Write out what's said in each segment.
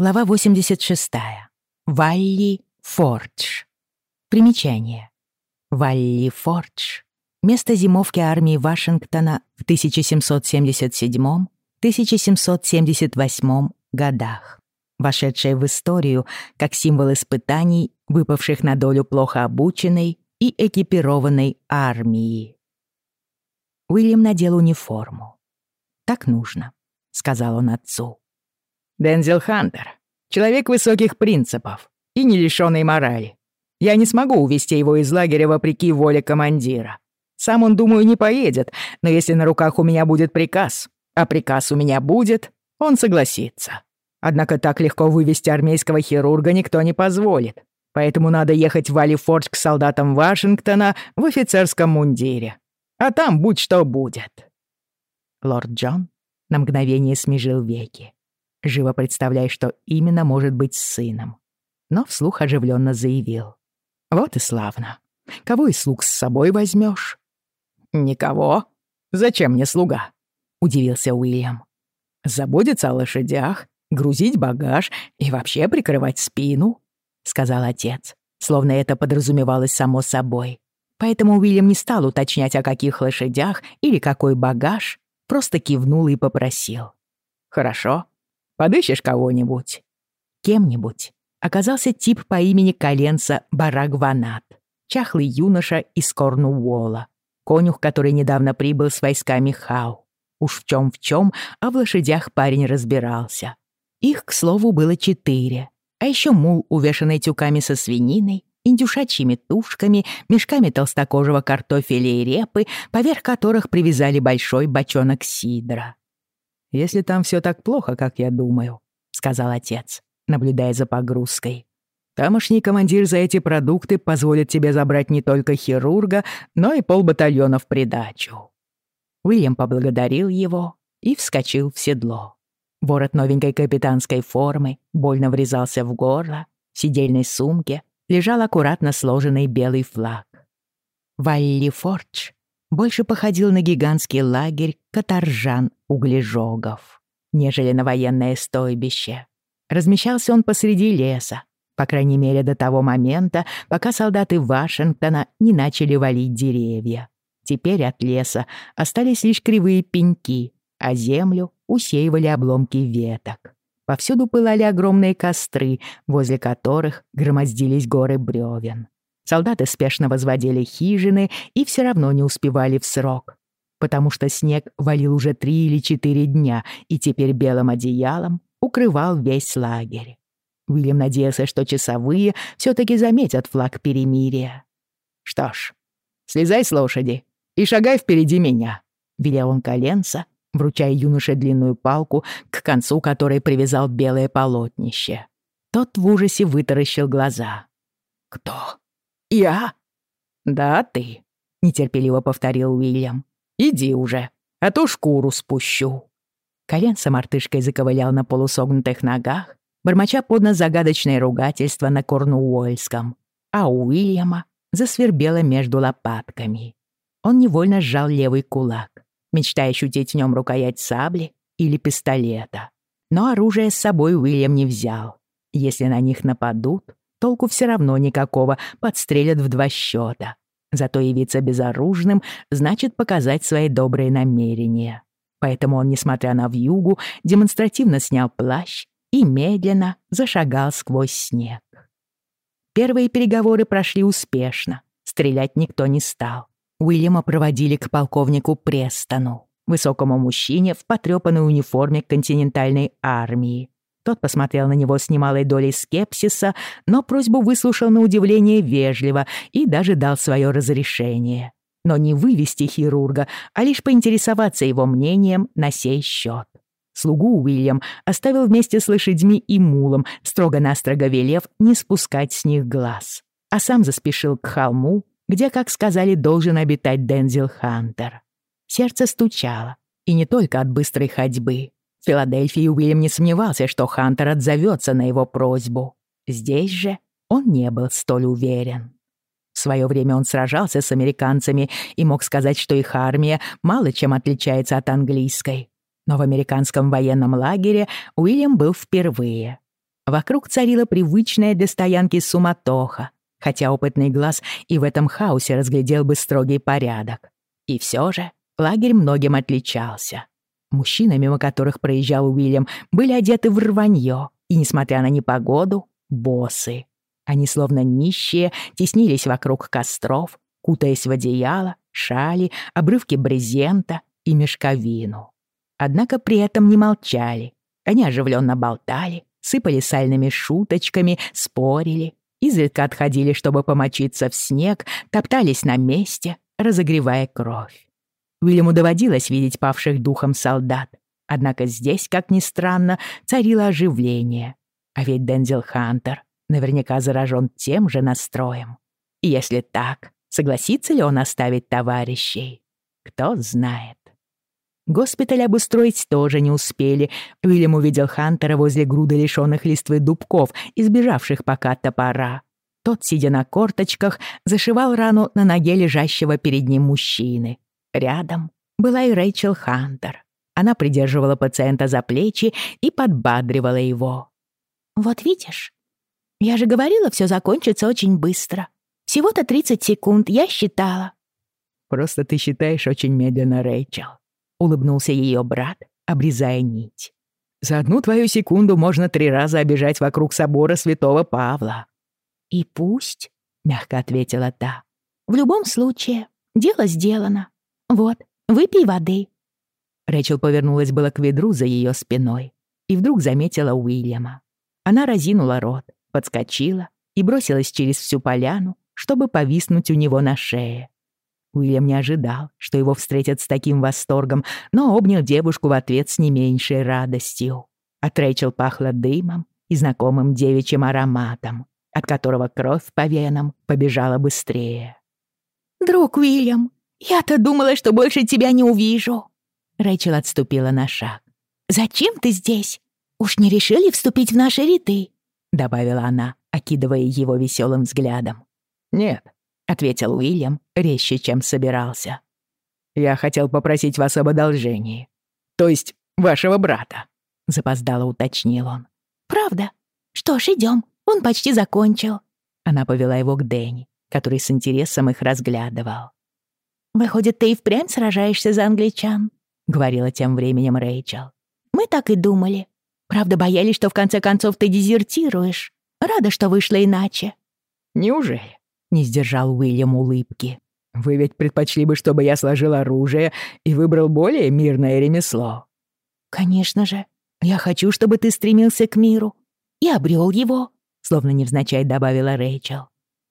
Глава 86. Валли Фордж. Примечание. Валли Фордж — место зимовки армии Вашингтона в 1777-1778 годах, вошедшее в историю как символ испытаний, выпавших на долю плохо обученной и экипированной армии. Уильям надел униформу. «Так нужно», — сказал он отцу. Дензел Хантер — человек высоких принципов и не лишённый морали. Я не смогу увести его из лагеря вопреки воле командира. Сам он, думаю, не поедет, но если на руках у меня будет приказ, а приказ у меня будет, он согласится. Однако так легко вывести армейского хирурга никто не позволит. Поэтому надо ехать в Алифордж к солдатам Вашингтона в офицерском мундире. А там будь что будет. Лорд Джон на мгновение смежил веки живо представляя, что именно может быть с сыном. Но вслух оживленно заявил. «Вот и славно. Кого из слуг с собой возьмешь? «Никого. Зачем мне слуга?» — удивился Уильям. «Заботиться о лошадях, грузить багаж и вообще прикрывать спину», — сказал отец, словно это подразумевалось само собой. Поэтому Уильям не стал уточнять, о каких лошадях или какой багаж, просто кивнул и попросил. «Хорошо, Подыщешь кого-нибудь?» Кем-нибудь оказался тип по имени Коленца Барагванат, чахлый юноша из Корнуолла, конюх, который недавно прибыл с войсками Хау. Уж в чем в чем, а в лошадях парень разбирался. Их, к слову, было четыре. А еще мул, увешанный тюками со свининой, индюшачьими тушками, мешками толстокожего картофеля и репы, поверх которых привязали большой бочонок сидра. «Если там все так плохо, как я думаю», — сказал отец, наблюдая за погрузкой. «Тамошний командир за эти продукты позволит тебе забрать не только хирурга, но и полбатальона в придачу». Уильям поблагодарил его и вскочил в седло. Ворот новенькой капитанской формы больно врезался в горло, в сидельной сумке лежал аккуратно сложенный белый флаг. Валли Фордж больше походил на гигантский лагерь каторжан-углежогов, нежели на военное стойбище. Размещался он посреди леса, по крайней мере до того момента, пока солдаты Вашингтона не начали валить деревья. Теперь от леса остались лишь кривые пеньки, а землю усеивали обломки веток. Повсюду пылали огромные костры, возле которых громоздились горы бревен. Солдаты спешно возводили хижины и все равно не успевали в срок, потому что снег валил уже три или четыре дня и теперь белым одеялом укрывал весь лагерь. Уильям надеялся, что часовые все-таки заметят флаг перемирия. «Что ж, слезай с лошади и шагай впереди меня», — велел он коленца, вручая юноше длинную палку, к концу которой привязал белое полотнище. Тот в ужасе вытаращил глаза. «Кто?» «Я?» «Да, ты», — нетерпеливо повторил Уильям. «Иди уже, а то шкуру спущу». Колен с мартышкой заковылял на полусогнутых ногах, бормоча под нос загадочное ругательство на корнуольском, а у Уильяма засвербело между лопатками. Он невольно сжал левый кулак, мечтая ощутить в нем рукоять сабли или пистолета. Но оружие с собой Уильям не взял. Если на них нападут, толку все равно никакого, подстрелят в два счета. Зато явиться безоружным значит показать свои добрые намерения. Поэтому он, несмотря на вьюгу, демонстративно снял плащ и медленно зашагал сквозь снег. Первые переговоры прошли успешно. Стрелять никто не стал. Уильяма проводили к полковнику Престону, высокому мужчине в потрёпанной униформе континентальной армии, тот посмотрел на него с немалой долей скепсиса, но просьбу выслушал на удивление вежливо и даже дал свое разрешение. Но не вывести хирурга, а лишь поинтересоваться его мнением на сей счет. Слугу Уильям оставил вместе с лошадьми и мулом, строго-настрого велев не спускать с них глаз. А сам заспешил к холму, где, как сказали, должен обитать Дензил Хантер. Сердце стучало, и не только от быстрой ходьбы. Филадельфии Уильям не сомневался, что Хантер отзовется на его просьбу. Здесь же он не был столь уверен. В свое время он сражался с американцами и мог сказать, что их армия мало чем отличается от английской. Но в американском военном лагере Уильям был впервые. Вокруг царила привычная для стоянки суматоха, хотя опытный глаз и в этом хаосе разглядел бы строгий порядок. И все же лагерь многим отличался. Мужчины, мимо которых проезжал Уильям, были одеты в рванье и, несмотря на непогоду, босы. Они, словно нищие, теснились вокруг костров, кутаясь в одеяло, шали, обрывки брезента и мешковину. Однако при этом не молчали. Они оживленно болтали, сыпали сальными шуточками, спорили, изредка отходили, чтобы помочиться в снег, топтались на месте, разогревая кровь. Уильяму доводилось видеть павших духом солдат, однако здесь, как ни странно, царило оживление. А ведь Дензел Хантер наверняка заражен тем же настроем. И если так, согласится ли он оставить товарищей? Кто знает. Госпиталь обустроить тоже не успели. Уильям увидел Хантера возле груды лишённых листвы дубков, избежавших пока топора. Тот, сидя на корточках, зашивал рану на ноге лежащего перед ним мужчины. Рядом была и Рэйчел Хантер. Она придерживала пациента за плечи и подбадривала его. «Вот видишь, я же говорила, все закончится очень быстро. Всего-то 30 секунд, я считала». «Просто ты считаешь очень медленно, Рэйчел», улыбнулся ее брат, обрезая нить. «За одну твою секунду можно три раза обижать вокруг собора святого Павла». «И пусть», — мягко ответила та. «В любом случае, дело сделано. Вот, выпей воды». Рэчел повернулась было к ведру за ее спиной и вдруг заметила Уильяма. Она разинула рот, подскочила и бросилась через всю поляну, чтобы повиснуть у него на шее. Уильям не ожидал, что его встретят с таким восторгом, но обнял девушку в ответ с не меньшей радостью. От Рэйчел пахло дымом и знакомым девичьим ароматом, от которого кровь по венам побежала быстрее. «Друг Уильям, я-то думала, что больше тебя не увижу!» Рэйчел отступила на шаг. «Зачем ты здесь? Уж не решили вступить в наши ряды?» Добавила она, окидывая его веселым взглядом. «Нет, ответил Уильям резче, чем собирался. «Я хотел попросить вас об одолжении. То есть вашего брата», — запоздало уточнил он. «Правда? Что ж, идем. Он почти закончил». Она повела его к Дэнни, который с интересом их разглядывал. «Выходит, ты и впрямь сражаешься за англичан?» — говорила тем временем Рэйчел. «Мы так и думали. Правда, боялись, что в конце концов ты дезертируешь. Рада, что вышло иначе». «Неужели?» Не сдержал Уильям улыбки. «Вы ведь предпочли бы, чтобы я сложил оружие и выбрал более мирное ремесло?» «Конечно же. Я хочу, чтобы ты стремился к миру. И обрел его», — словно невзначай добавила Рэйчел.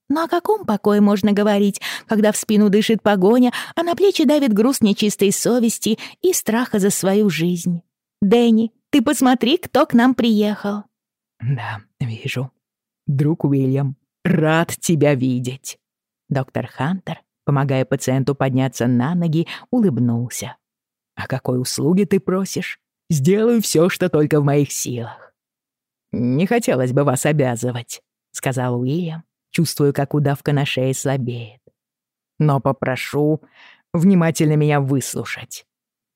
«Но о каком покое можно говорить, когда в спину дышит погоня, а на плечи давит груз нечистой совести и страха за свою жизнь? Дэнни, ты посмотри, кто к нам приехал». «Да, вижу. Друг Уильям, рад тебя видеть». Доктор Хантер, помогая пациенту подняться на ноги, улыбнулся. «О какой услуге ты просишь? Сделаю все, что только в моих силах». «Не хотелось бы вас обязывать», — сказал Уильям, чувствуя, как удавка на шее слабеет. «Но попрошу внимательно меня выслушать.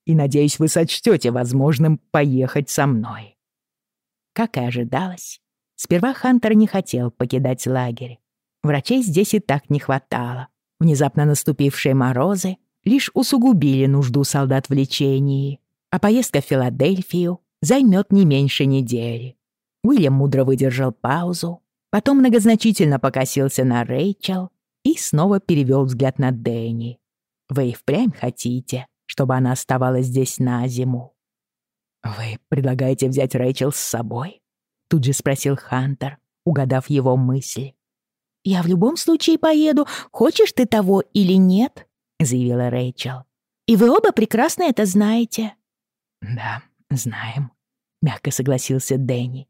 И надеюсь, вы сочтете возможным поехать со мной». Как и ожидалось, Сперва Хантер не хотел покидать лагерь. Врачей здесь и так не хватало. Внезапно наступившие морозы лишь усугубили нужду солдат в лечении, а поездка в Филадельфию займет не меньше недели. Уильям мудро выдержал паузу, потом многозначительно покосился на Рэйчел и снова перевел взгляд на Дэнни. «Вы впрямь хотите, чтобы она оставалась здесь на зиму?» «Вы предлагаете взять Рэйчел с собой?» Тут же спросил Хантер, угадав его мысли. «Я в любом случае поеду, хочешь ты того или нет», — заявила Рэйчел. «И вы оба прекрасно это знаете». «Да, знаем», — мягко согласился Дэнни.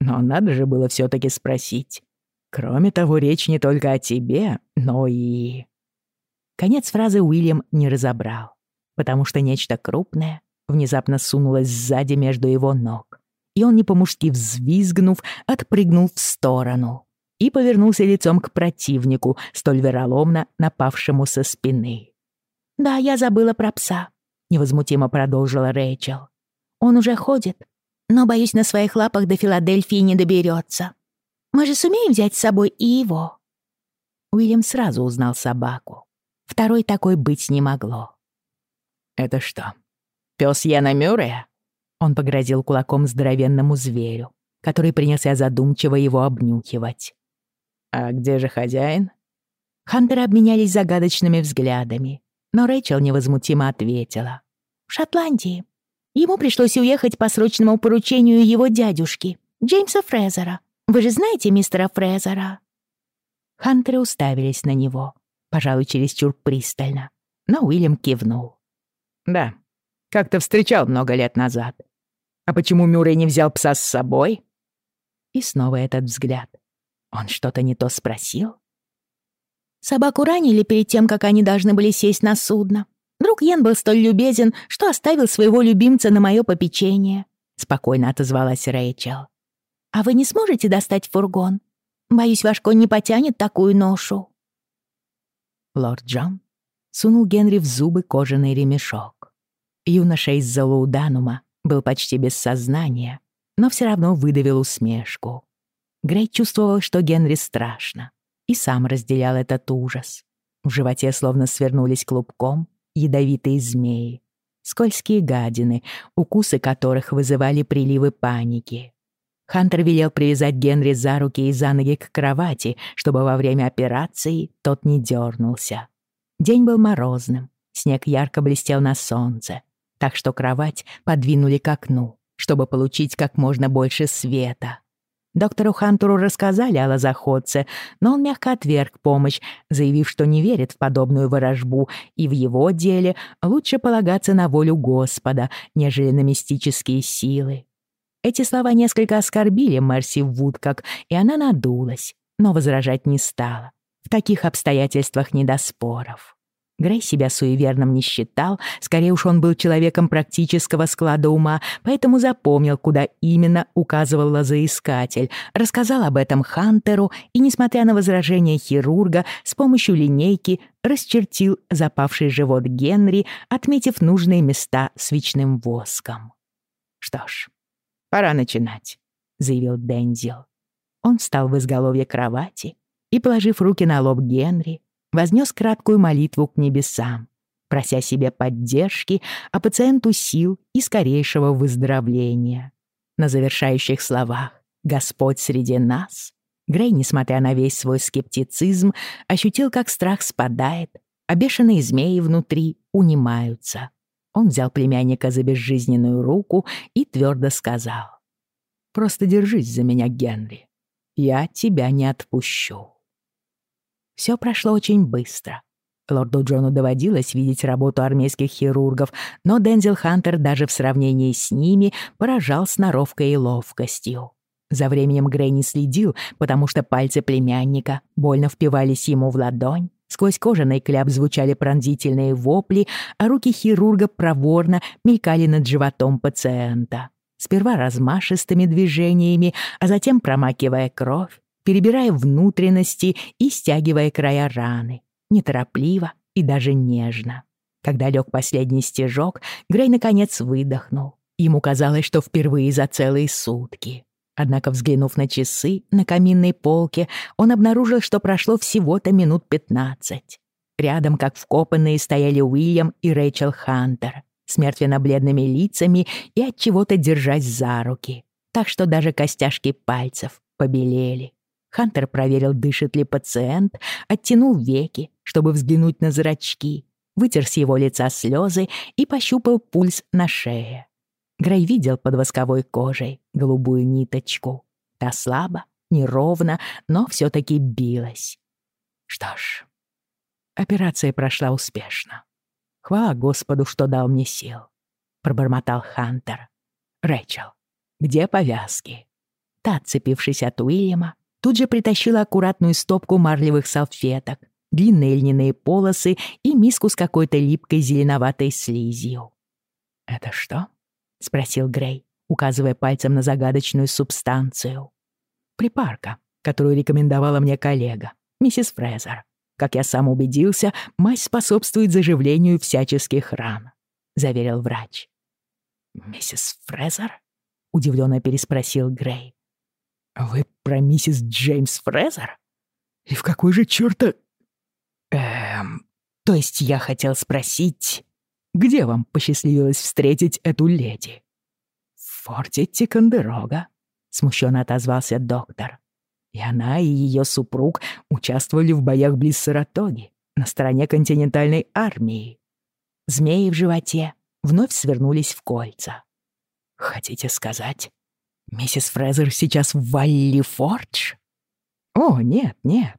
«Но надо же было все таки спросить. Кроме того, речь не только о тебе, но и...» Конец фразы Уильям не разобрал, потому что нечто крупное внезапно сунулось сзади между его ног и он, не по-мужски взвизгнув, отпрыгнул в сторону и повернулся лицом к противнику, столь вероломно напавшему со спины. «Да, я забыла про пса», — невозмутимо продолжила Рэйчел. «Он уже ходит. Но, боюсь, на своих лапах до Филадельфии не доберется. Мы же сумеем взять с собой и его?» Уильям сразу узнал собаку. Второй такой быть не могло. «Это что, пес Яна Мюррея?» Он погрозил кулаком здоровенному зверю, который принялся задумчиво его обнюхивать. «А где же хозяин?» Хантеры обменялись загадочными взглядами, но Рэйчел невозмутимо ответила. «В Шотландии. Ему пришлось уехать по срочному поручению его дядюшки, Джеймса Фрезера. Вы же знаете мистера Фрезера?» Хантеры уставились на него, пожалуй, чересчур пристально, но Уильям кивнул. «Да, как-то встречал много лет назад. А почему Мюррей не взял пса с собой?» И снова этот взгляд. Он что-то не то спросил? Собаку ранили перед тем, как они должны были сесть на судно. Друг Йен был столь любезен, что оставил своего любимца на мое попечение», — спокойно отозвалась Рэйчел. «А вы не сможете достать фургон? Боюсь, ваш конь не потянет такую ношу». Лорд Джон сунул Генри в зубы кожаный ремешок. Юноша из Залууданума был почти без сознания, но все равно выдавил усмешку. Грей чувствовал, что Генри страшно, и сам разделял этот ужас. В животе словно свернулись клубком ядовитые змеи, скользкие гадины, укусы которых вызывали приливы паники. Хантер велел привязать Генри за руки и за ноги к кровати, чтобы во время операции тот не дернулся. День был морозным, снег ярко блестел на солнце, так что кровать подвинули к окну, чтобы получить как можно больше света. Доктору Хантеру рассказали о лозоходце, но он мягко отверг помощь, заявив, что не верит в подобную ворожбу, и в его деле лучше полагаться на волю Господа, нежели на мистические силы. Эти слова несколько оскорбили Мерси Вудкок, и она надулась, но возражать не стала. В таких обстоятельствах не до споров. Грей себя суеверным не считал, скорее уж он был человеком практического склада ума, поэтому запомнил, куда именно указывал лозоискатель, рассказал об этом Хантеру и, несмотря на возражения хирурга, с помощью линейки расчертил запавший живот Генри, отметив нужные места свечным воском. «Что ж, пора начинать», — заявил Дензил. Он встал в изголовье кровати и, положив руки на лоб Генри, вознес краткую молитву к небесам, прося себе поддержки, а пациенту сил и скорейшего выздоровления. На завершающих словах «Господь среди нас» Грей, несмотря на весь свой скептицизм, ощутил, как страх спадает, а бешеные змеи внутри унимаются. Он взял племянника за безжизненную руку и твердо сказал. «Просто держись за меня, Генри. Я тебя не отпущу». Все прошло очень быстро. Лорду Джону доводилось видеть работу армейских хирургов, но Дензел Хантер даже в сравнении с ними поражал сноровкой и ловкостью. За временем Грей не следил, потому что пальцы племянника больно впивались ему в ладонь, сквозь кожаный кляп звучали пронзительные вопли, а руки хирурга проворно мелькали над животом пациента. Сперва размашистыми движениями, а затем промакивая кровь, перебирая внутренности и стягивая края раны, неторопливо и даже нежно. Когда лег последний стежок, Грей наконец выдохнул. Ему казалось, что впервые за целые сутки. Однако, взглянув на часы на каминной полке, он обнаружил, что прошло всего-то минут пятнадцать. Рядом, как вкопанные, стояли Уильям и Рэйчел Хантер с мертвенно-бледными лицами и от чего-то держась за руки, так что даже костяшки пальцев побелели. Хантер проверил, дышит ли пациент, оттянул веки, чтобы взглянуть на зрачки, вытер с его лица слезы и пощупал пульс на шее. Грей видел под восковой кожей голубую ниточку. Та слабо, неровно, но все-таки билась. Что ж, операция прошла успешно. Хвала Господу, что дал мне сил, пробормотал Хантер. Рэйчел, где повязки? Та, отцепившись от Уильяма, тут же притащила аккуратную стопку марлевых салфеток, длинные льняные полосы и миску с какой-то липкой зеленоватой слизью. «Это что?» — спросил Грей, указывая пальцем на загадочную субстанцию. «Припарка, которую рекомендовала мне коллега, миссис Фрезер. Как я сам убедился, мазь способствует заживлению всяческих ран», — заверил врач. «Миссис Фрезер?» — удивленно переспросил Грей. «Вы про миссис Джеймс Фрезер? И в какой же чёрта...» «Эм... То есть я хотел спросить, где вам посчастливилось встретить эту леди?» «В форте Тикандерога», — смущенно отозвался доктор. «И она, и ее супруг участвовали в боях близ Саратоги, на стороне континентальной армии. Змеи в животе вновь свернулись в кольца. «Хотите сказать, миссис Фрезер сейчас в Валли-Фордж?» «О, нет, нет».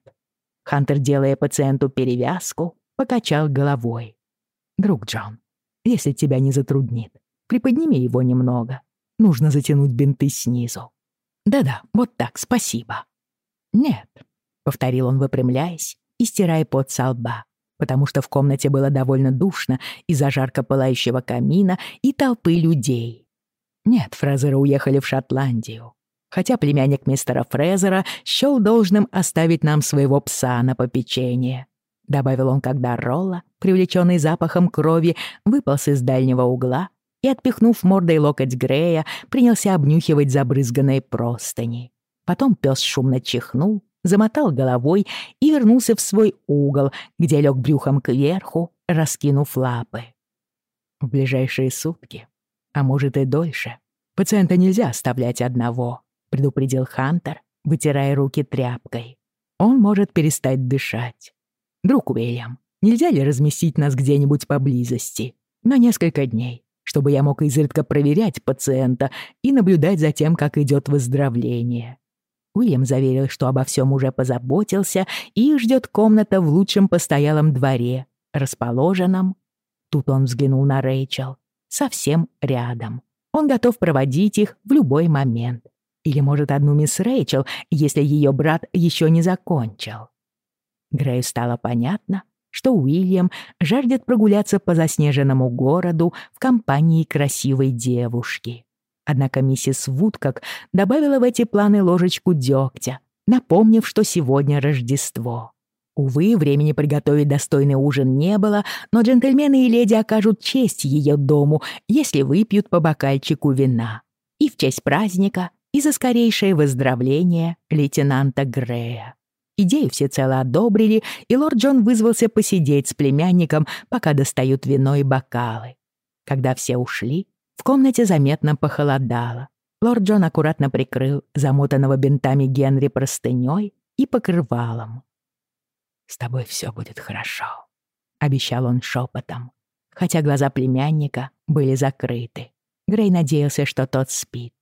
Хантер, делая пациенту перевязку, покачал головой. «Друг Джон, если тебя не затруднит, приподними его немного. Нужно затянуть бинты снизу. Да-да, вот так, спасибо». «Нет», — повторил он, выпрямляясь и стирая пот со лба, потому что в комнате было довольно душно из-за жарко пылающего камина и толпы людей. Нет, Фрезеры уехали в Шотландию. Хотя племянник мистера Фрезера счёл должным оставить нам своего пса на попечение. Добавил он, когда Ролла, привлечённый запахом крови, выполз из дальнего угла и, отпихнув мордой локоть Грея, принялся обнюхивать забрызганные простыни. Потом пес шумно чихнул, замотал головой и вернулся в свой угол, где лег брюхом кверху, раскинув лапы. В ближайшие сутки, а может и дольше, пациента нельзя оставлять одного, предупредил Хантер, вытирая руки тряпкой. Он может перестать дышать. Друг Уильям, нельзя ли разместить нас где-нибудь поблизости на несколько дней, чтобы я мог изредка проверять пациента и наблюдать за тем, как идет выздоровление. Уильям заверил, что обо всем уже позаботился и ждет комната в лучшем постоялом дворе, расположенном... Тут он взглянул на Рэйчел. Совсем рядом. Он готов проводить их в любой момент. Или, может, одну мисс Рэйчел, если ее брат еще не закончил. Грею стало понятно, что Уильям жаждет прогуляться по заснеженному городу в компании красивой девушки. Однако миссис Вудкок добавила в эти планы ложечку дегтя, напомнив, что сегодня Рождество. Увы, времени приготовить достойный ужин не было, но джентльмены и леди окажут честь ее дому, если выпьют по бокальчику вина. И в честь праздника, и за скорейшее выздоровление лейтенанта Грея. Идею всецело одобрили, и лорд Джон вызвался посидеть с племянником, пока достают вино и бокалы. Когда все ушли, в комнате заметно похолодало. Лорд Джон аккуратно прикрыл замотанного бинтами Генри простынёй и покрывалом. «С тобой все будет хорошо», — обещал он шепотом, хотя глаза племянника были закрыты. Грей надеялся, что тот спит.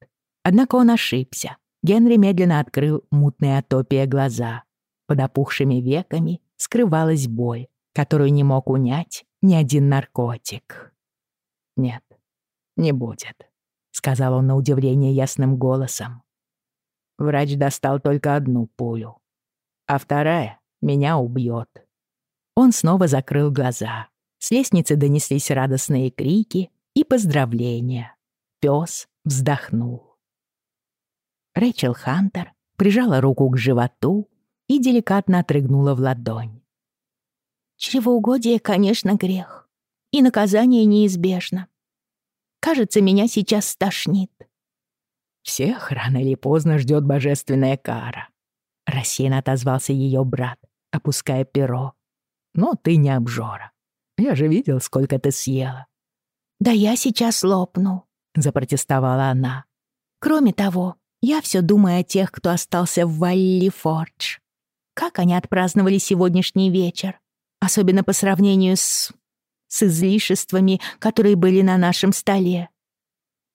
Однако он ошибся. Генри медленно открыл мутные отопия глаза. Под опухшими веками скрывалась боль, которую не мог унять ни один наркотик. Нет, не будет», — сказал он на удивление ясным голосом. Врач достал только одну пулю, а вторая меня убьет. Он снова закрыл глаза. С лестницы донеслись радостные крики и поздравления. Пес вздохнул. Рэйчел Хантер прижала руку к животу и деликатно отрыгнула в ладонь. «Чревоугодие, конечно, грех, и наказание неизбежно. Кажется, меня сейчас стошнит. Всех рано или поздно ждет божественная кара. Рассеянно отозвался ее брат, опуская перо. Но ты не обжора. Я же видел, сколько ты съела. Да я сейчас лопну, запротестовала она. Кроме того, я все думаю о тех, кто остался в Валли-Фордж. Как они отпраздновали сегодняшний вечер, особенно по сравнению с с излишествами, которые были на нашем столе.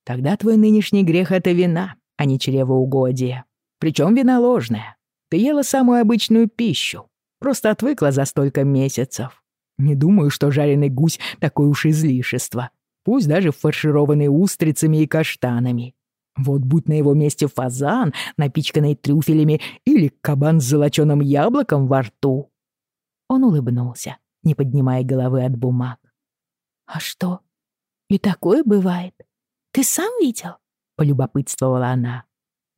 Тогда твой нынешний грех — это вина, а не чревоугодие. Причем вина ложная. Ты ела самую обычную пищу. Просто отвыкла за столько месяцев. Не думаю, что жареный гусь — такое уж излишество. Пусть даже фаршированный устрицами и каштанами. Вот будь на его месте фазан, напичканный трюфелями, или кабан с золочёным яблоком во рту. Он улыбнулся, не поднимая головы от бумаг. «А что? И такое бывает? Ты сам видел?» — полюбопытствовала она.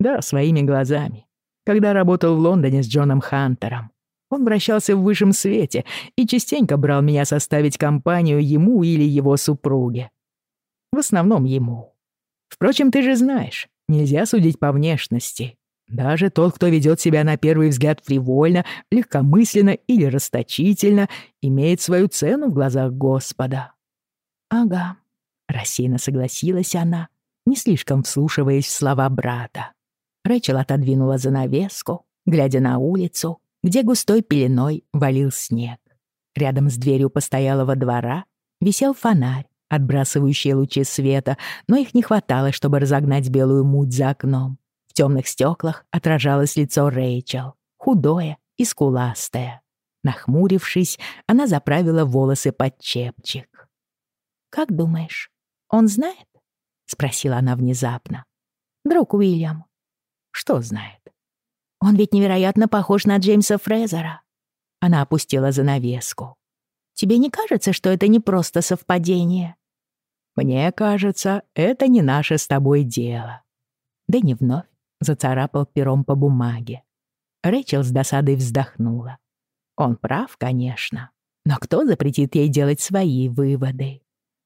«Да, своими глазами. Когда работал в Лондоне с Джоном Хантером. Он вращался в высшем свете и частенько брал меня составить компанию ему или его супруге. В основном ему. Впрочем, ты же знаешь, Нельзя судить по внешности. Даже тот, кто ведет себя на первый взгляд фривольно, легкомысленно или расточительно, имеет свою цену в глазах Господа. «Ага», — рассеянно согласилась она, не слишком вслушиваясь в слова брата. Рэчел отодвинула занавеску, глядя на улицу, где густой пеленой валил снег. Рядом с дверью постоялого двора висел фонарь, отбрасывающий лучи света, но их не хватало, чтобы разогнать белую муть за окном. В темных стеклах отражалось лицо Рэйчел, худое и скуластое. Нахмурившись, она заправила волосы под чепчик. «Как думаешь, он знает?» — спросила она внезапно. «Друг Уильям». «Что знает?» «Он ведь невероятно похож на Джеймса Фрезера». Она опустила занавеску. «Тебе не кажется, что это не просто совпадение?» «Мне кажется, это не наше с тобой дело». Дэнни вновь зацарапал пером по бумаге. Рэйчел с досадой вздохнула. Он прав, конечно. Но кто запретит ей делать свои выводы?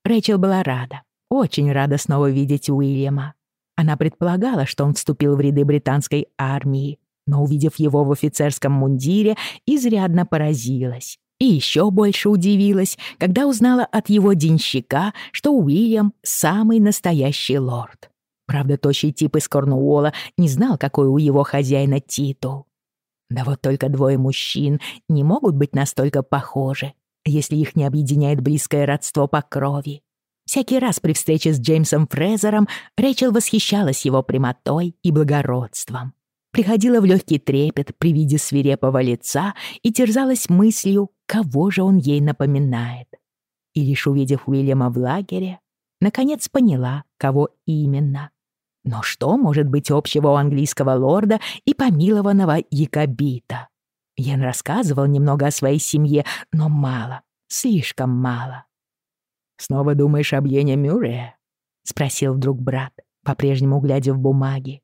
Рэйчел была рада, очень рада снова видеть Уильяма. Она предполагала, что он вступил в ряды британской армии, но, увидев его в офицерском мундире, изрядно поразилась. И еще больше удивилась, когда узнала от его денщика, что Уильям — самый настоящий лорд. Правда, тощий тип из Корнуолла не знал, какой у его хозяина титул. Да вот только двое мужчин не могут быть настолько похожи, если их не объединяет близкое родство по крови. Всякий раз при встрече с Джеймсом Фрезером Рэйчел восхищалась его прямотой и благородством. Приходила в легкий трепет при виде свирепого лица и терзалась мыслью, кого же он ей напоминает. И лишь увидев Уильяма в лагере, наконец поняла, кого именно. Но что может быть общего у английского лорда и помилованного якобита? Ян рассказывал немного о своей семье, но мало, слишком мало. «Снова думаешь об Йене Мюррея?» — спросил вдруг брат, по-прежнему глядя в бумаги.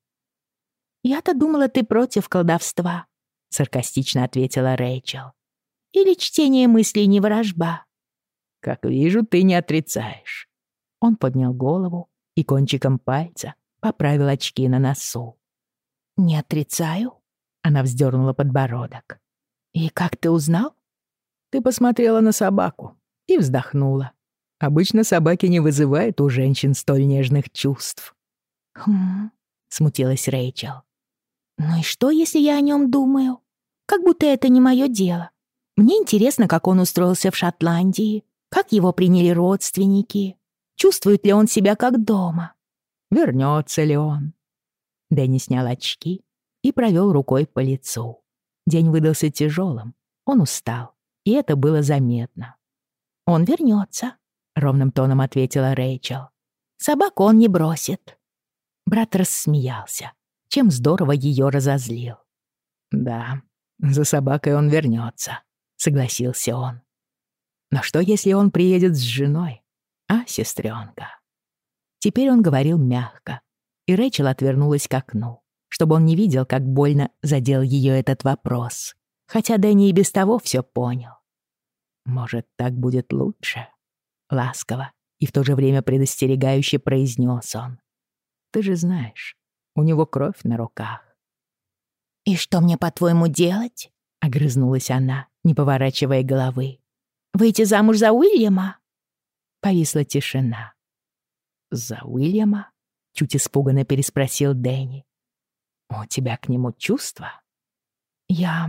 «Я-то думала, ты против колдовства», — саркастично ответила Рэйчел. «Или чтение мыслей не ворожба?» «Как вижу, ты не отрицаешь». Он поднял голову и кончиком пальца поправил очки на носу. «Не отрицаю?» Она вздернула подбородок. «И как ты узнал?» «Ты посмотрела на собаку и вздохнула. Обычно собаки не вызывают у женщин столь нежных чувств». «Хм...» — смутилась Рэйчел. «Ну и что, если я о нем думаю? Как будто это не мое дело. Мне интересно, как он устроился в Шотландии, как его приняли родственники, чувствует ли он себя как дома вернется ли он. Дэнни снял очки и провел рукой по лицу. День выдался тяжелым, он устал, и это было заметно. «Он вернется», — ровным тоном ответила Рэйчел. «Собаку он не бросит». Брат рассмеялся, чем здорово ее разозлил. «Да, за собакой он вернется», — согласился он. «Но что, если он приедет с женой, а, сестренка?» Теперь он говорил мягко, и Рэйчел отвернулась к окну, чтобы он не видел, как больно задел ее этот вопрос, хотя Дэнни и без того все понял. «Может, так будет лучше?» Ласково и в то же время предостерегающе произнес он. «Ты же знаешь, у него кровь на руках». «И что мне, по-твоему, делать?» — огрызнулась она, не поворачивая головы. «Выйти замуж за Уильяма?» Повисла тишина. «За Уильяма?» — чуть испуганно переспросил Дэнни. «У тебя к нему чувства?» «Я...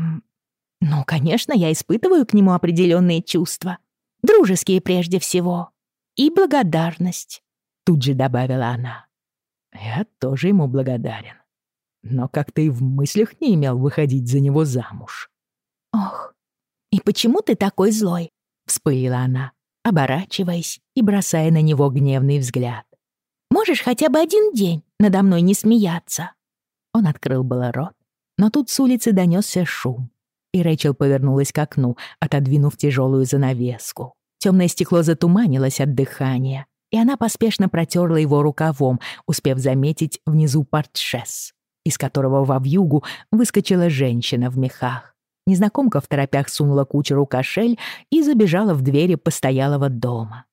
Ну, конечно, я испытываю к нему определенные чувства. Дружеские прежде всего. И благодарность», — тут же добавила она. «Я тоже ему благодарен. Но как-то и в мыслях не имел выходить за него замуж». «Ох, и почему ты такой злой?» — вспылила она, оборачиваясь и бросая на него гневный взгляд. Можешь хотя бы один день надо мной не смеяться?» Он открыл было рот, но тут с улицы донесся шум, и Рэйчел повернулась к окну, отодвинув тяжелую занавеску. Темное стекло затуманилось от дыхания, и она поспешно протерла его рукавом, успев заметить внизу портшес, из которого во вьюгу выскочила женщина в мехах. Незнакомка в торопях сунула кучеру кошель и забежала в двери постоялого дома.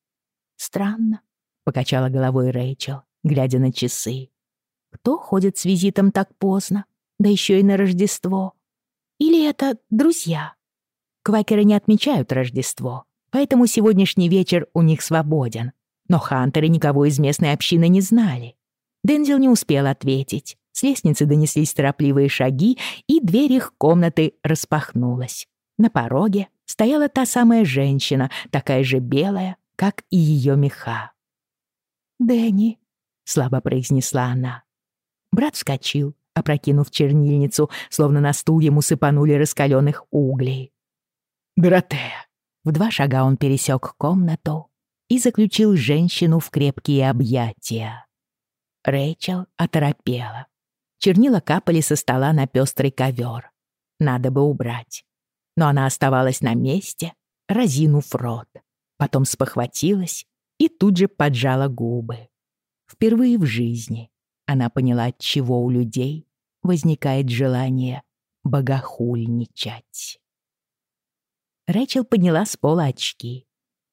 Странно, — покачала головой Рэйчел, глядя на часы. Кто ходит с визитом так поздно, да еще и на Рождество? Или это друзья? Квакеры не отмечают Рождество, поэтому сегодняшний вечер у них свободен. Но хантеры никого из местной общины не знали. Дензел не успел ответить. С лестницы донеслись торопливые шаги, и дверь их комнаты распахнулась. На пороге стояла та самая женщина, такая же белая, как и ее меха. «Дэнни», — слабо произнесла она. Брат вскочил, опрокинув чернильницу, словно на стул ему сыпанули раскаленных углей. «Доротея!» В два шага он пересек комнату и заключил женщину в крепкие объятия. Рэйчел оторопела. Чернила капали со стола на пестрый ковер. Надо бы убрать. Но она оставалась на месте, разинув рот. Потом спохватилась и тут же поджала губы. Впервые в жизни она поняла, от чего у людей возникает желание богохульничать. Рэчел подняла с пола очки.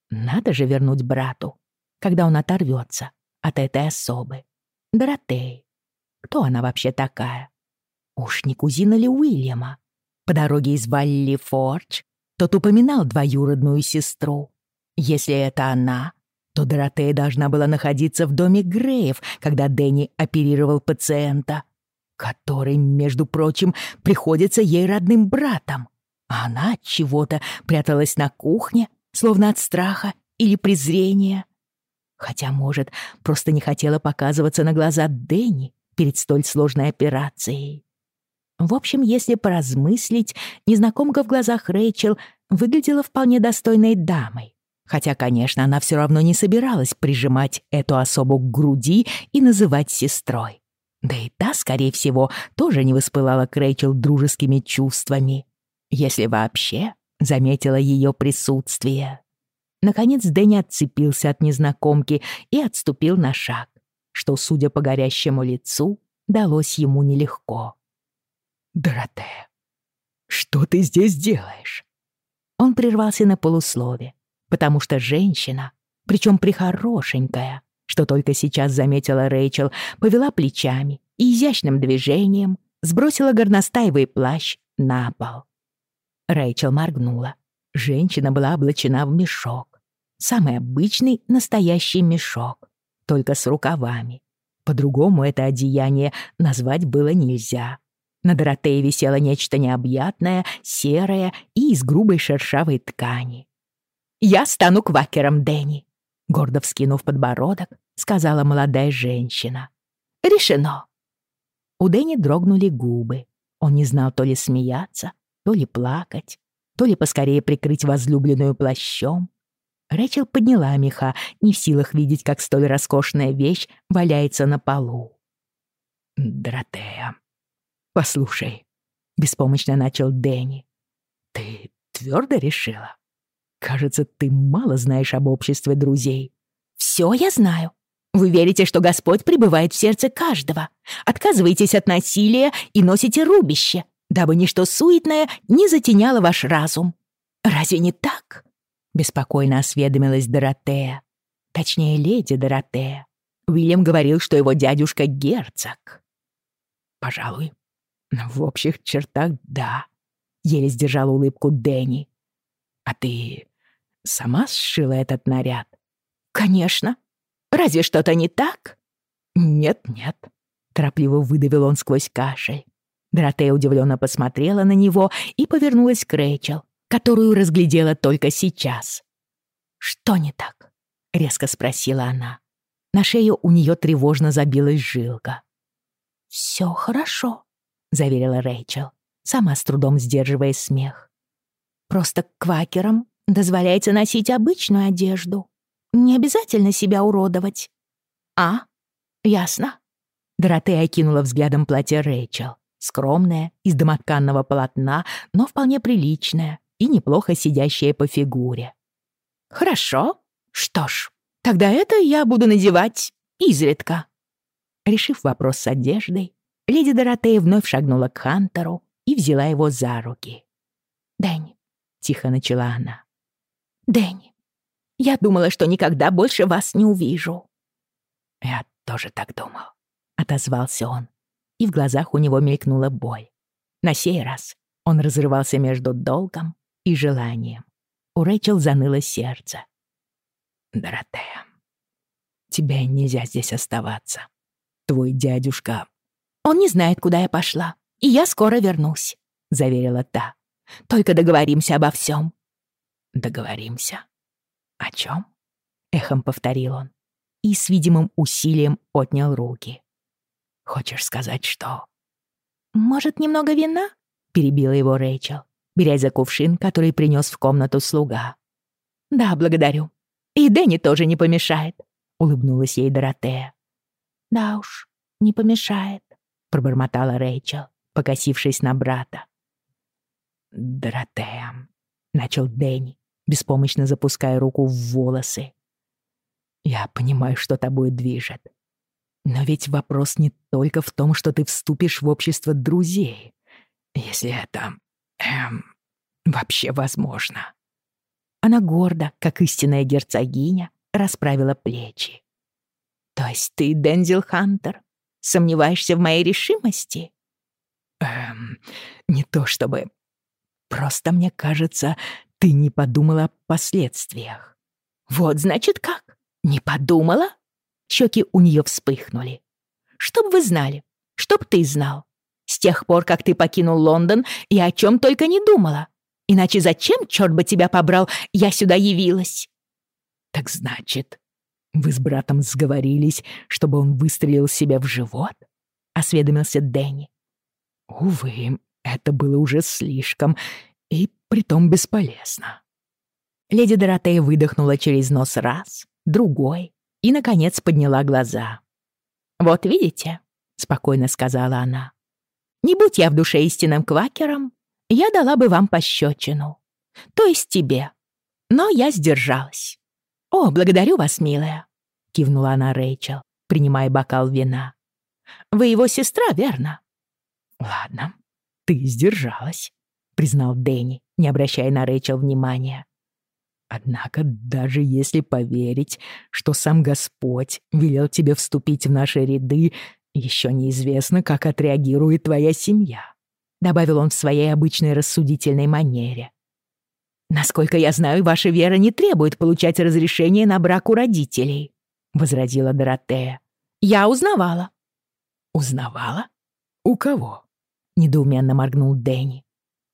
Надо же вернуть брату, когда он оторвется от этой особы. Доротеи. Кто она вообще такая? Уж не кузина ли Уильяма? По дороге из Валли Фордж тот упоминал двоюродную сестру. Если это она, то Доротея должна была находиться в доме Греев, когда Дэнни оперировал пациента, который, между прочим, приходится ей родным братом. А она от чего-то пряталась на кухне, словно от страха или презрения. Хотя, может, просто не хотела показываться на глаза Дэнни перед столь сложной операцией. В общем, если поразмыслить, незнакомка в глазах Рэйчел выглядела вполне достойной дамой. Хотя, конечно, она все равно не собиралась прижимать эту особу к груди и называть сестрой. Да и та, скорее всего, тоже не воспылала к Рэйчел дружескими чувствами. Если вообще заметила ее присутствие. Наконец Дэнни отцепился от незнакомки и отступил на шаг что, судя по горящему лицу, далось ему нелегко. «Доротея, что ты здесь делаешь?» Он прервался на полуслове, потому что женщина, причем прихорошенькая, что только сейчас заметила Рэйчел, повела плечами и изящным движением сбросила горностаевый плащ на пол. Рэйчел моргнула. Женщина была облачена в мешок. Самый обычный настоящий мешок только с рукавами. По-другому это одеяние назвать было нельзя. На Доротее висело нечто необъятное, серое и из грубой шершавой ткани. «Я стану квакером, Дэнни», — гордо вскинув подбородок, сказала молодая женщина. «Решено». У Дэнни дрогнули губы. Он не знал то ли смеяться, то ли плакать, то ли поскорее прикрыть возлюбленную плащом, Рэчел подняла меха, не в силах видеть, как столь роскошная вещь валяется на полу. «Доротея, послушай», — беспомощно начал Дэнни. «Ты твердо решила? Кажется, ты мало знаешь об обществе друзей». «Все я знаю. Вы верите, что Господь пребывает в сердце каждого. Отказываетесь от насилия и носите рубище, дабы ничто суетное не затеняло ваш разум. Разве не так?» Беспокойно осведомилась Доротея. Точнее, леди Доротея. Уильям говорил, что его дядюшка герцог. «Пожалуй, в общих чертах да», — еле сдержал улыбку Дэнни. «А ты сама сшила этот наряд?» «Конечно. Разве что-то не так?» «Нет-нет», — торопливо выдавил он сквозь кашель. Доротея удивленно посмотрела на него и повернулась к Рэйчел, которую разглядела только сейчас. «Что не так?» — резко спросила она. На шею у нее тревожно забилась жилка. «Все хорошо», — заверила Рэйчел, сама с трудом сдерживая смех. «Просто квакерам дозволяется носить обычную одежду. Не обязательно себя уродовать». «А? Ясно». Доротея окинула взглядом платье Рэйчел. Скромное, из домотканного полотна, но вполне приличное, и неплохо сидящая по фигуре. «Хорошо. Что ж, тогда это я буду надевать изредка». Решив вопрос с одеждой, леди Доротея вновь шагнула к Хантеру и взяла его за руки. «Дэнни», — тихо начала она. «Дэнни, я думала, что никогда больше вас не увижу». «Я тоже так думал», — отозвался он, и в глазах у него мелькнула боль. На сей раз он разрывался между долгом и желанием. У Рэйчел заныло сердце. «Доротея, тебе нельзя здесь оставаться. Твой дядюшка...» «Он не знает, куда я пошла, и я скоро вернусь», — заверила та. «Только договоримся обо всем». «Договоримся? О чем? эхом повторил он и с видимым усилием отнял руки. «Хочешь сказать, что...» «Может, немного вина?» — перебила его Рэйчел, беря за кувшин, который принес в комнату слуга. «Да, благодарю. И Дэнни тоже не помешает», — улыбнулась ей Доротея. «Да уж, не помешает», — пробормотала Рэйчел, покосившись на брата. «Доротея», — начал Дэнни, беспомощно запуская руку в волосы. «Я понимаю, что тобой движет. Но ведь вопрос не только в том, что ты вступишь в общество друзей, если это... Эм, вообще возможно». Она гордо, как истинная герцогиня, расправила плечи. «То есть ты, Дензил Хантер, сомневаешься в моей решимости?» «Эм, не то чтобы... Просто мне кажется, ты не подумала о последствиях». «Вот значит как? Не подумала?» Щеки у нее вспыхнули. «Чтоб вы знали, чтоб ты знал. С тех пор, как ты покинул Лондон, я о чем только не думала. Иначе зачем, черт бы тебя побрал, я сюда явилась?» «Так значит, вы с братом сговорились, чтобы он выстрелил себя в живот?» — осведомился Дэнни. «Увы, это было уже слишком, и притом бесполезно». Леди Доротея выдохнула через нос раз, другой, и, наконец, подняла глаза. «Вот видите», — спокойно сказала она, «не будь я в душе истинным квакером, я дала бы вам пощечину. То есть тебе. Но я сдержалась. О, благодарю вас, милая», — кивнула она Рэйчел, принимая бокал вина. «Вы его сестра, верно?» «Ладно, ты сдержалась», — признал Дэнни, не обращая на Рэйчел внимания. Однако, даже если поверить, что сам Господь велел тебе вступить в наши ряды, еще неизвестно, как отреагирует твоя семья», — добавил он в своей обычной рассудительной манере. «Насколько я знаю, ваша вера не требует получать разрешение на брак у родителей», — возразила Доротея. «Я узнавала». «Узнавала? У кого?» — недоуменно моргнул Дэнни.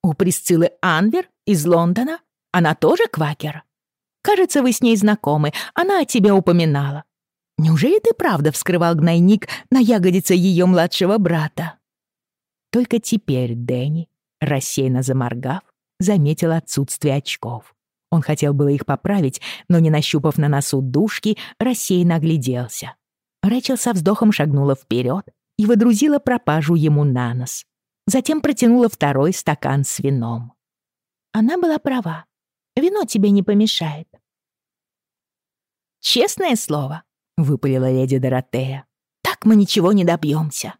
«У Присциллы Анвер из Лондона она тоже квакер? Кажется, вы с ней знакомы, она о тебе упоминала. Неужели ты правда вскрывал гнойник на ягодице ее младшего брата?» Только теперь Дэнни, рассеянно заморгав, заметил отсутствие очков. Он хотел было их поправить, но, не нащупав на носу дужки, рассеянно огляделся. Рэчел со вздохом шагнула вперед и выдрузила пропажу ему на нос. Затем протянула второй стакан с вином. Она была права. Вино тебе не помешает». «Честное слово», — выпалила леди Доротея, «так мы ничего не добьемся.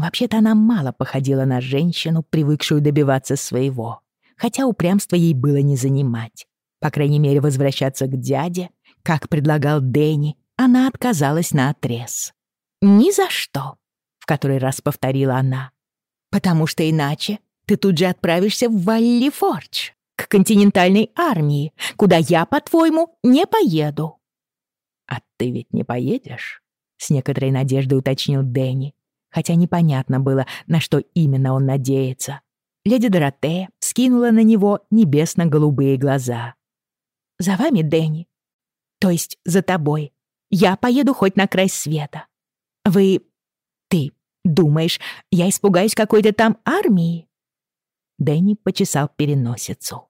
Вообще-то она мало походила на женщину, привыкшую добиваться своего, хотя упрямство ей было не занимать. По крайней мере, возвращаться к дяде, как предлагал Дэнни, она отказалась на отрез. «Ни за что», — в который раз повторила она. «Потому что иначе ты тут же отправишься в Валли-Фордж» к континентальной армии, куда я, по-твоему, не поеду». «А ты ведь не поедешь?» — с некоторой надеждой уточнил Дэнни, хотя непонятно было, на что именно он надеется. Леди Доротея скинула на него небесно-голубые глаза. «За вами, Дэнни. То есть за тобой. Я поеду хоть на край света. Вы... Ты думаешь, я испугаюсь какой-то там армии?» Дэнни почесал переносицу.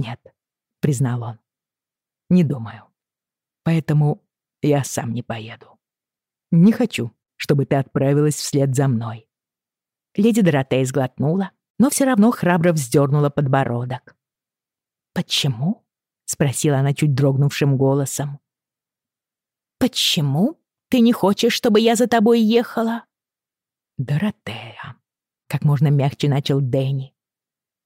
«Нет», — признал он. «Не думаю. Поэтому я сам не поеду. Не хочу, чтобы ты отправилась вслед за мной». Леди Доротея сглотнула, но все равно храбро вздернула подбородок. «Почему?» — спросила она чуть дрогнувшим голосом. «Почему ты не хочешь, чтобы я за тобой ехала?» «Доротея», — как можно мягче начал Дэнни.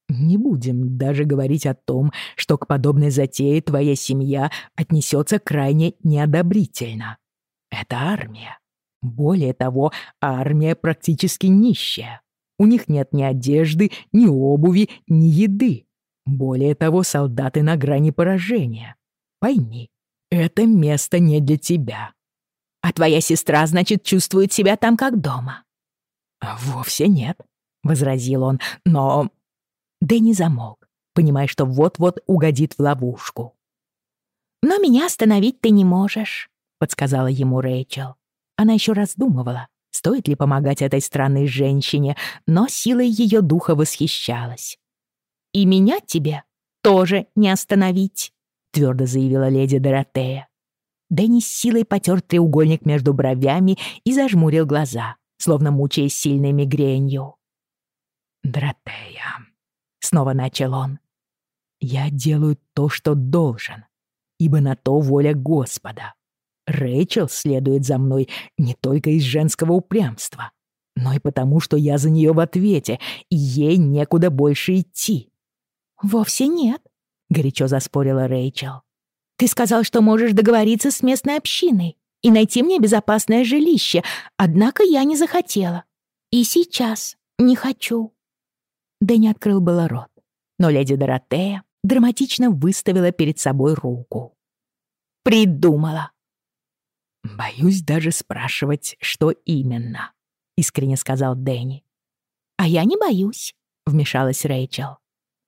Не будем даже говорить о том, что к подобной затее твоя семья отнесется крайне неодобрительно. Это армия. Более того, армия практически нищая. У них нет ни одежды, ни обуви, ни еды. Более того, солдаты на грани поражения. Пойми, это место не для тебя. А твоя сестра, значит, чувствует себя там как дома. Вовсе нет, возразил он, но... Дэнни замолк, понимая, что вот-вот угодит в ловушку. «Но меня остановить ты не можешь», — подсказала ему Рэйчел. Она еще раздумывала, стоит ли помогать этой странной женщине, но силой ее духа восхищалась. «И меня тебе тоже не остановить», — твердо заявила леди Доротея. Дэнни с силой потер треугольник между бровями и зажмурил глаза, словно мучаясь сильной мигренью. «Доротея», — снова начал он, — «я делаю то, что должен, ибо на то воля Господа. Рэйчел следует за мной не только из женского упрямства, но и потому, что я за нее в ответе, и ей некуда больше идти». «Вовсе нет», — горячо заспорила Рэйчел. «Ты сказал, что можешь договориться с местной общиной и найти мне безопасное жилище, однако я не захотела. И сейчас не хочу». Дэнни открыл было рот, но леди Доротея драматично выставила перед собой руку. «Придумала!» «Боюсь даже спрашивать, что именно», — искренне сказал Дэнни. «А я не боюсь», — вмешалась Рэйчел.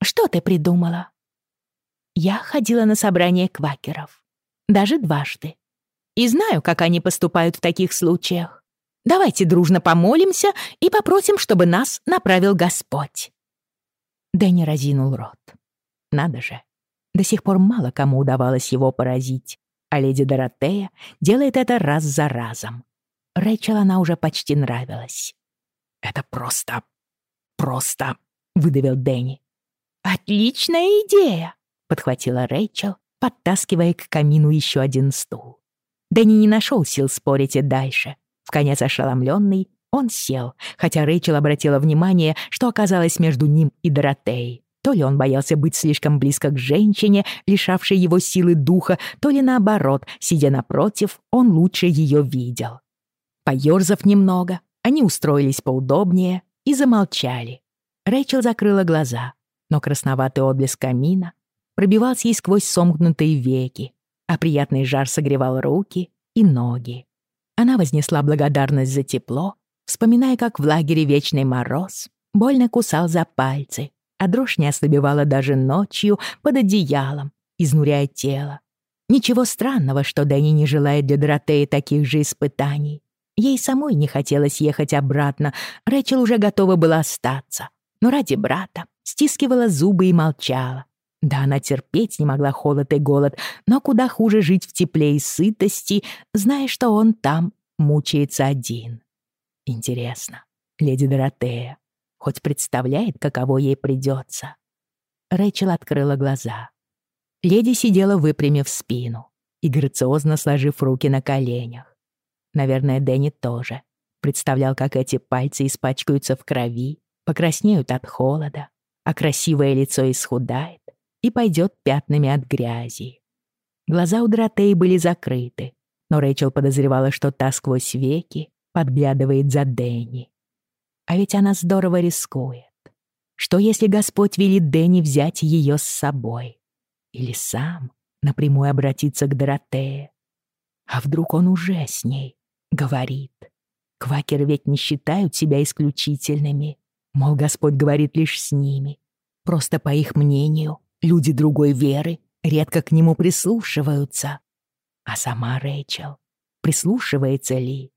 «Что ты придумала?» «Я ходила на собрание квакеров. Даже дважды. И знаю, как они поступают в таких случаях. Давайте дружно помолимся и попросим, чтобы нас направил Господь». Дэнни разинул рот. Надо же, до сих пор мало кому удавалось его поразить а леди Доротея делает это раз за разом. Рэйчел она уже почти нравилась. «Это просто... просто...» — выдавил Дэнни. «Отличная идея!» — подхватила Рэйчел, подтаскивая к камину еще один стул. Дэнни не нашел сил спорить и дальше. В конец ошеломленный, он сел, хотя Рэйчел обратила внимание, что оказалось между ним и Доротеей. То ли он боялся быть слишком близко к женщине, лишавшей его силы духа, то ли наоборот, сидя напротив, он лучше ее видел. Поёрзав немного, они устроились поудобнее и замолчали. Рэйчел закрыла глаза, но красноватый отблеск камина пробивался ей сквозь сомкнутые веки, а приятный жар согревал руки и ноги. Она вознесла благодарность за тепло, вспоминая, как в лагере вечный мороз больно кусал за пальцы, а дрожь не ослабевала даже ночью под одеялом, изнуряя тело. Ничего странного, что Дэнни не желает для Доротеи таких же испытаний. Ей самой не хотелось ехать обратно, Рэчел уже готова была остаться. Но ради брата стискивала зубы и молчала. Да, она терпеть не могла холод и голод, но куда хуже жить в тепле и сытости, зная, что он там мучается один. Интересно, леди Доротея, хоть представляет, каково ей придется. Рэйчел открыла глаза. Леди сидела, выпрямив спину и грациозно сложив руки на коленях. Наверное, Дэнни тоже представлял, как эти пальцы испачкаются в крови, покраснеют от холода, а красивое лицо исхудает и пойдет пятнами от грязи. Глаза у Доротеи были закрыты, но Рэйчел подозревала, что та сквозь веки подглядывает за Дэнни. А ведь она здорово рискует. Что если Господь велит Дэнни взять ее с собой? Или сам напрямую обратиться к Доротее? А вдруг он уже с ней говорит? Квакеры ведь не считают себя исключительными. Мол, Господь говорит лишь с ними. Просто, по их мнению, люди другой веры редко к нему прислушиваются. А сама Рэйчел прислушивается ли?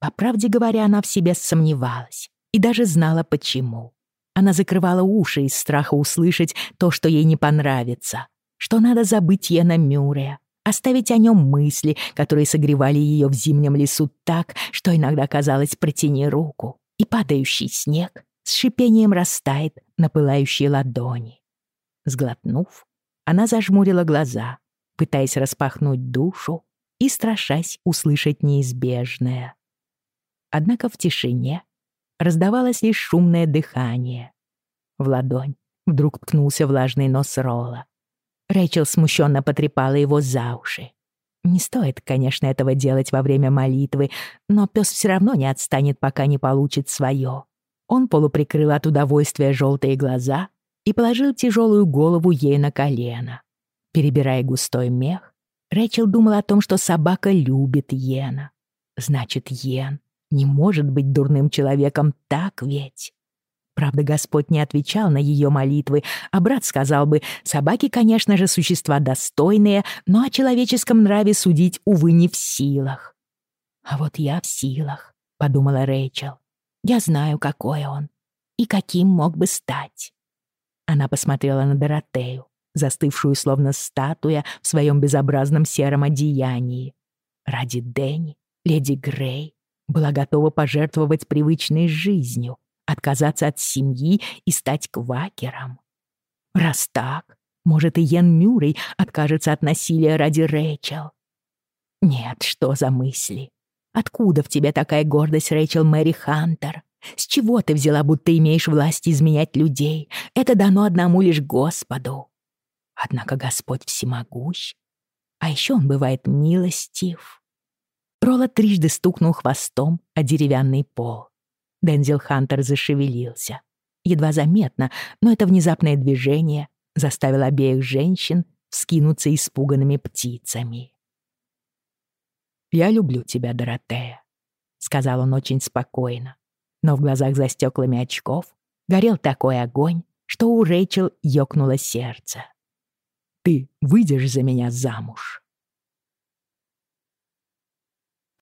По правде говоря, она в себе сомневалась и даже знала почему. Она закрывала уши из страха услышать то, что ей не понравится, что надо забыть Йена Мюррея, оставить о нем мысли, которые согревали ее в зимнем лесу так, что иногда казалось протяни руку, и падающий снег с шипением растает на пылающей ладони. Сглотнув, она зажмурила глаза, пытаясь распахнуть душу и страшась услышать неизбежное. Однако в тишине раздавалось лишь шумное дыхание. В ладонь вдруг ткнулся влажный нос Ролла. Рэйчел смущенно потрепала его за уши. Не стоит, конечно, этого делать во время молитвы, но пес все равно не отстанет, пока не получит свое. Он полуприкрыл от удовольствия желтые глаза и положил тяжелую голову ей на колено. Перебирая густой мех, Рэчел думал о том, что собака любит Йена. Значит, Йен не может быть дурным человеком, так ведь? Правда, Господь не отвечал на ее молитвы, а брат сказал бы, собаки, конечно же, существа достойные, но о человеческом нраве судить, увы, не в силах. «А вот я в силах», — подумала Рэйчел. «Я знаю, какой он и каким мог бы стать». Она посмотрела на Доротею, застывшую словно статуя в своем безобразном сером одеянии. Ради Дэнни, леди Грей была готова пожертвовать привычной жизнью, отказаться от семьи и стать квакером. Раз так, может, и Йен Мюррей откажется от насилия ради Рэйчел. Нет, что за мысли? Откуда в тебе такая гордость, Рэйчел Мэри Хантер? С чего ты взяла, будто имеешь власть изменять людей? Это дано одному лишь Господу. Однако Господь всемогущ, а еще он бывает милостив. Ролла трижды стукнул хвостом о деревянный пол. Дензел Хантер зашевелился. Едва заметно, но это внезапное движение заставило обеих женщин вскинуться испуганными птицами. «Я люблю тебя, Доротея», — сказал он очень спокойно. Но в глазах за стеклами очков горел такой огонь, что у Рэйчел ёкнуло сердце. «Ты выйдешь за меня замуж?»